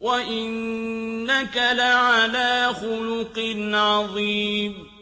وَإِنَّكَ لَعَلَىٰ خُلُقٍ عَظِيمٍ